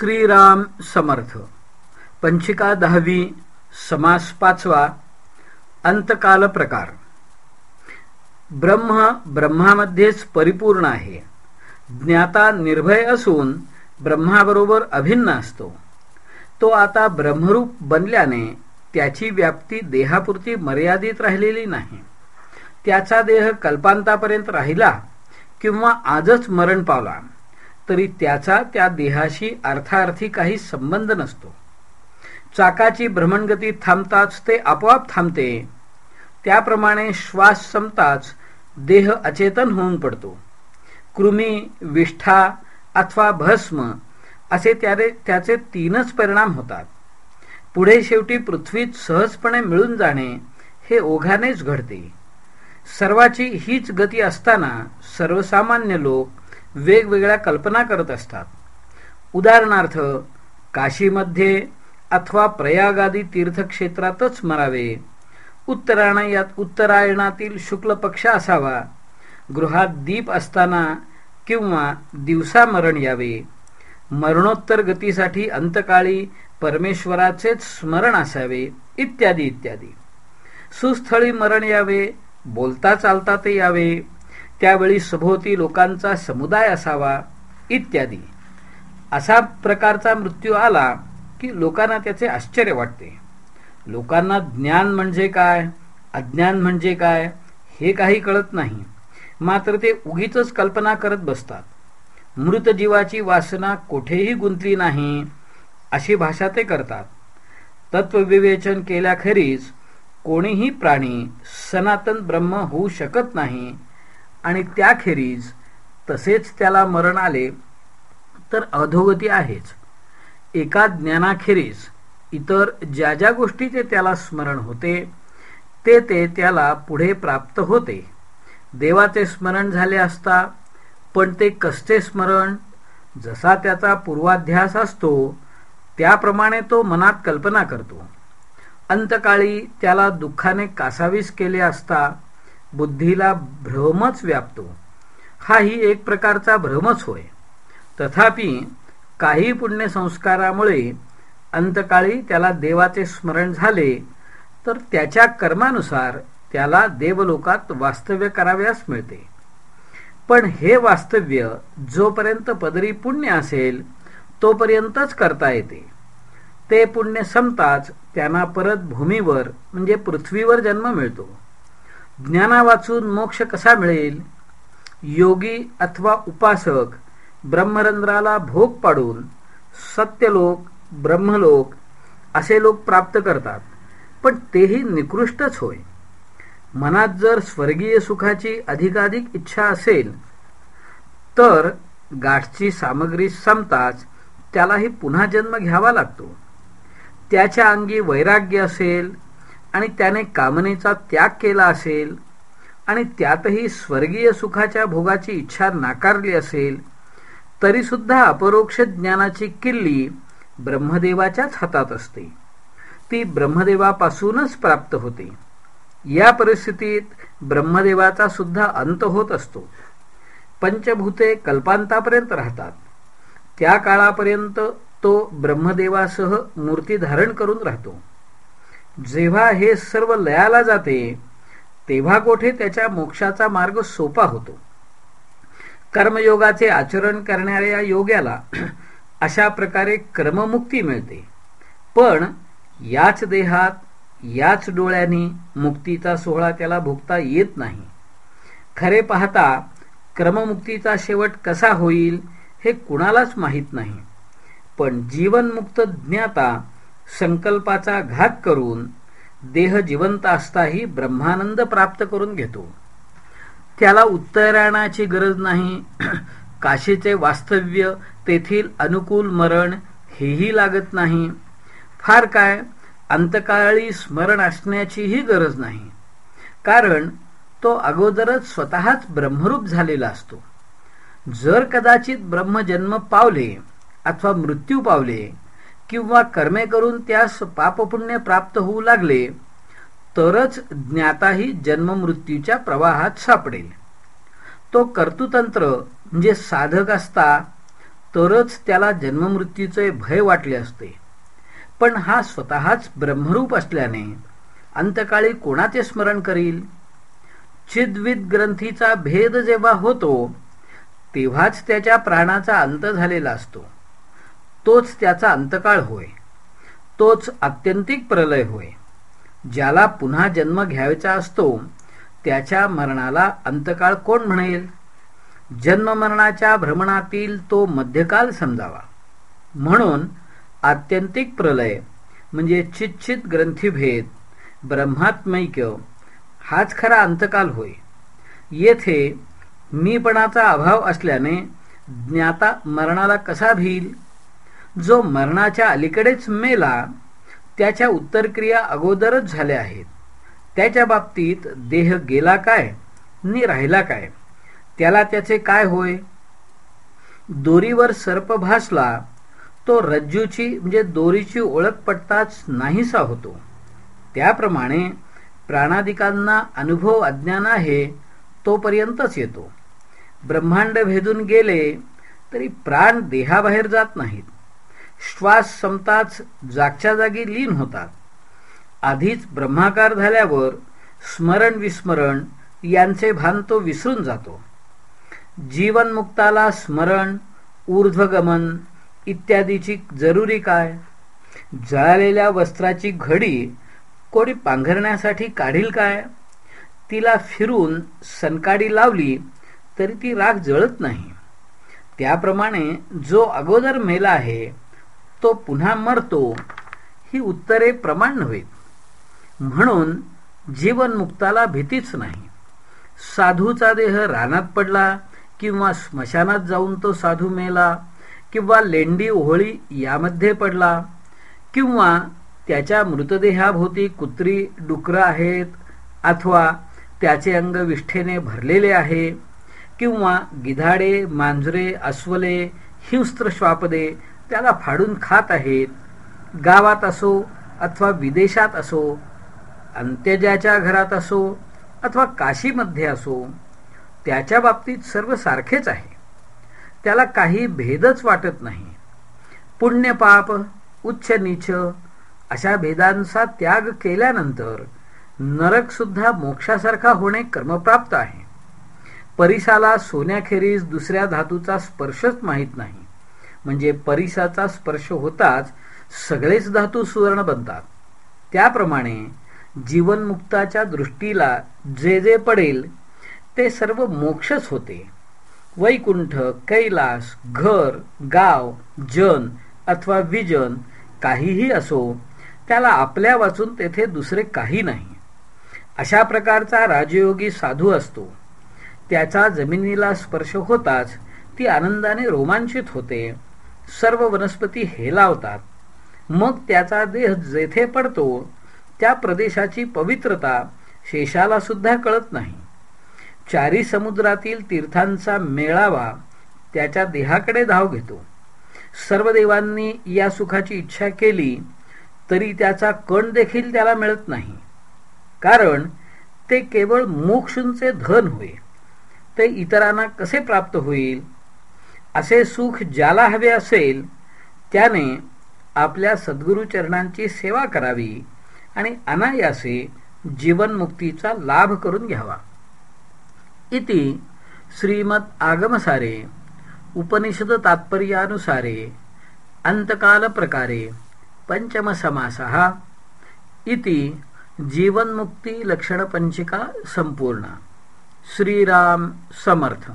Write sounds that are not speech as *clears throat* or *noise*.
श्रीराम समर्थ. पंचिका दहावी समास पाचवा अंतकाल प्रकार. ब्रह्म ब्रह्मामध्येच परिपूर्ण आहे. ज्ञाता निर्भय असून ब्रह्माबरोबर अभिन्न असतो. तो आता ब्रह्मरूप बनल्याने त्याची व्याप्ती देहापुरती मर्यादित राहिलेली नाही. त्याचा देह कल्पांतापर्यंत राहिला किंवा आजच मरण पावला. तरी त्याचा त्या देहाशी अर्थार्थी काही संबंध नसतो. चाकाची भ्रमणगती थांबताच ते आपोआप थांबते. त्याप्रमाणे श्वास संपताच देह अचेतन होऊन पडतो. कृमी विष्ठा अथवा भस्म असे त्याने त्याचे तीनच परिणाम होतात. पुढे शेवटी पृथ्वीत सहजपणे मिळून जाणे हे ओघानेच घडते. सर्वाची हीच गती असताना सर्वसामान्य लोक वेगवेगळ्या कल्पना करत असतात. उदाहरणार्थ काशीमध्ये अथवा प्रयागादी तीर्थक्षेत्रातच मरावे. उत्तरायणात उत्तरायणातील शुक्ल पक्ष असावा. गृहात दीप असताना किंवा दिवसा मरण यावे. मरणोत्तर गतीसाठी अंतकाळी परमेश्वराचेच स्मरण असावे इत्यादी इत्यादी. सुस्थळी मरण यावे बोलता चालता ते यावे. त्यावेळी सभोवती लोकांचा समुदाय असावा इत्यादी. असा प्रकारचा मृत्यू आला की लोकांना त्याचे आश्चर्य वाटते. लोकांना ज्ञान म्हणजे काय अज्ञान म्हणजे काय हे काही कळत नाही. मात्र ते उगीच कल्पना करत बसतात. मृत जीवाची वासना कोठेही गुंतली नाही अशी भाषा ते करतात. तत्वविवेचन केल्याखेरीज कोणीही प्राणी सनातन ब्रह्म होऊ शकत नाही आणि त्याखेरीज तसेच त्याला मरण आले तर अधोगती आहेच. एका ज्ञानाखेरीज इतर ज्या ज्या गोष्टीचे त्याला स्मरण होते ते ते त्याला पुढे प्राप्त होते. देवाचे स्मरण झाले असता पण ते कसते स्मरण? जसा त्याचा पूर्वाध्यास असतो त्याप्रमाणे तो मनात कल्पना करतो. अंतकाळी त्याला दुःखाने कासावीस केले असता बुद्धीला भ्रमच व्यापतो. हाही एक प्रकारचा भ्रमच होय. तथापि काही पुण्यसंस्कारामुळे अंतकाळी त्याला देवाचे स्मरण झाले तर त्याच्या कर्मानुसार त्याला देवलोकात वास्तव्य कराव्यास मिळते. पण हे वास्तव्य जोपर्यंत पदरी पुण्य असेल तोपर्यंतच करता येते. ते पुण्य संपताच त्यांना परत भूमीवर म्हणजे पृथ्वीवर जन्म मिळतो. ज्ञाना वाचून मोक्ष कसा मिळेल? योगी अथवा उपासक ब्रह्मरंध्राला भोग पाडून सत्यलोक ब्रह्मलोक असे लोक प्राप्त करतात पण तेही निकृष्टच होय. मनात जर स्वर्गीय सुखाची अधिकाधिक इच्छा असेल तर गाठची सामग्री संपताच त्यालाही पुन्हा जन्म घ्यावा लागतो. त्याच्या अंगी वैराग्य असेल आणि त्याने कामनेचा त्याग केला असेल आणि त्यातही स्वर्गीय सुखाच्या भोगाची इच्छा नाकारली असेल तरीसुद्धा अपरोक्ष ज्ञानाची किल्ली ब्रह्मदेवाच्याच हातात असते. ती ब्रह्मदेवापासूनच प्राप्त होते. या परिस्थितीत ब्रह्मदेवाचा सुद्धा अंत होत असतो. पंचभूते कल्पांतापर्यंत राहतात. त्या काळापर्यंत तो ब्रह्मदेवासह मूर्ती धारण करून राहतो. जेव्हा हे सर्व लयाला जाते तेव्हा कोठे त्याच्या मोक्षाचा मार्ग सोपा होतो. कर्मयोगाचे आचरण करणाऱ्या योग्याला *clears throat* अशा प्रकारे क्रममुक्ती मिळते. पण याच देहात याच डोळ्यांनी मुक्तीचा सोहळा त्याला भोगता येत नाही. खरे पाहता क्रममुक्तीचा शेवट कसा होईल हे कुणालाच माहीत नाही. पण जीवनमुक्त ज्ञाता संकल्पाचा घात करून देह जिवंत असताही ब्रह्मानंद प्राप्त करून घेतो. त्याला उत्तरायणाची गरज नाही. *clears throat* काशीचे वास्तव्य तेथील अनुकूल मरण हेही लागत नाही. फार काय? अंतकाळी स्मरण असण्याचीही गरज नाही. कारण तो अगोदरच स्वतःच ब्रह्मरूप झालेला असतो. जर कदाचित ब्रह्मजन्म पावले अथवा मृत्यू पावले किंवा कर्मे करून त्यास पापपुण्य प्राप्त होऊ लागले तरच ज्ञाताही जन्ममृत्यूच्या प्रवाहात सापडेल. तो कर्तुतंत्र म्हणजे साधक असता तरच त्याला जन्ममृत्यूचे भय वाटले असते. पण हा स्वतःच ब्रह्मरूप असल्याने अंतकाळी कोणाचे स्मरण करील? चिद्विद ग्रंथीचा भेद जेव्हा होतो तेव्हाच त्याच्या प्राणाचा अंत झालेला असतो. तोच त्याचा अंतकाळ होय. तोच आत्यंतिक प्रलय होय. ज्याला पुन्हा जन्म घ्यायचा असतो त्याच्या मरणाला अंतकाळ कोण म्हणेल? जन्म मरणाच्या भ्रमणातील तो मध्यकाल समजावा. म्हणून आत्यंतिक प्रलय म्हणजे चिच्छित ग्रंथीभेद ब्रह्मात्मैक्य हाच खरा अंतकाल होय. येथे मीपणाचा अभाव असल्याने ज्ञाता मरणाला कसा भील जो मरणाच्या अलीकडेच मेला त्याच्या उत्तरक्रिया अगोदरच झाल्या आहेत. त्याच्या बाबतीत देह गेला काय नि राहिला काय त्याला त्याचे काय होय? दोरीवर सर्प भासला तो रज्जूची म्हणजे दोरीची ओळख पडताच नाहीसा होतो. त्याप्रमाणे प्राणादिकांना अनुभव अज्ञान आहे तोपर्यंतच येतो. ब्रह्मांड भेदून गेले तरी प्राण देहाबाहेर जात नाहीत. श्वास संपताच जागच्या जागी लीन होतात. आधीच ब्रह्माकार झाल्यावर स्मरण विस्मरण यांचे भान तो विसरून जातो. जीवनमुक्ताला स्मरण ऊर्ध्वगमन इत्यादीची जरुरी काय? जळालेल्या वस्त्राची घडी कोणी पांघरण्यासाठी काढील काय? तिला फिरून सनकाडी लावली तरी ती राग जळत नाही. त्याप्रमाणे जो अगोदर मेला आहे तो पुन्हा मरतो ही उत्तरे प्रमाण नव्हे. म्हणून जीवनमुक्ताला भीतीच नाही. साधूचा देह रानात पडला किंवा स्मशानात जाऊन तो साधू मेला किंवा लेंडी ओहळी यामध्ये पडला किंवा त्याच्या मृतदेहाभोवती कुत्री डुकरं आहेत अथवा त्याचे अंग विष्ठेने भरलेले आहे किंवा गिधाडे मांजरे अस्वले हिंस्त्र श्वापदे त्याला फाडून खात आहेत. गावात असो अथवा विदेशात असो अंत्यजाच्या घरात असो अथवा काशीमध्ये असो त्याच्या बाबतीत सर्व सारखेच आहे. त्याला काही भेदच वाटत नाही. पुण्यपाप उच्च नीच अशा भेदांचा त्याग केल्यानंतर नरक सुद्धा मोक्षासारखा होणे कर्मप्राप्त आहे. परिसाला सोन्याखेरीज दुसऱ्या धातूचा स्पर्शच माहीत नाही. म्हणजे परिसाचा स्पर्श होताच सगळेच धातू सुवर्ण बनतात. त्याप्रमाणे जीवनमुक्ताच्या दृष्टीला जे जे पडेल ते सर्व मोक्षच होते. वैकुंठ कैलास घर गाव जन अथवा विजन काहीही असो त्याला आपल्या वाचून तेथे दुसरे काही नाही. अशा प्रकारचा राजयोगी साधू असतो. त्याचा जमिनीला स्पर्श होताच ती आनंदाने रोमांचित होते. सर्व वनस्पती हेलावतात. मग त्याचा देह जेथे पडतो त्या प्रदेशाची पवित्रता शेषाला सुद्धा कळत नाही. चारी समुद्रातील तीर्थांचा मेळावा त्याच्या देहाकडे धाव घेतो. सर्व देवांनी या सुखाची इच्छा केली तरी त्याचा कण देखील त्याला मिळत नाही. कारण ते केवळ मोक्षचे धन होय. ते इतरांना कसे प्राप्त होईल? असे सुख ज्याला हवे असेल त्याने आपल्या सद्गुरु चरणांची सेवा करावी आणि अनायासे जीवनमुक्तीचा लाभ करून घ्यावा. इति श्रीमद आगमसारे उपनिषद तात्पर्यानुसारे अंतकाल प्रकारे पंचम समासः इति जीवनमुक्ती लक्षणपंचिका संपूर्ण. श्रीराम समर्थ.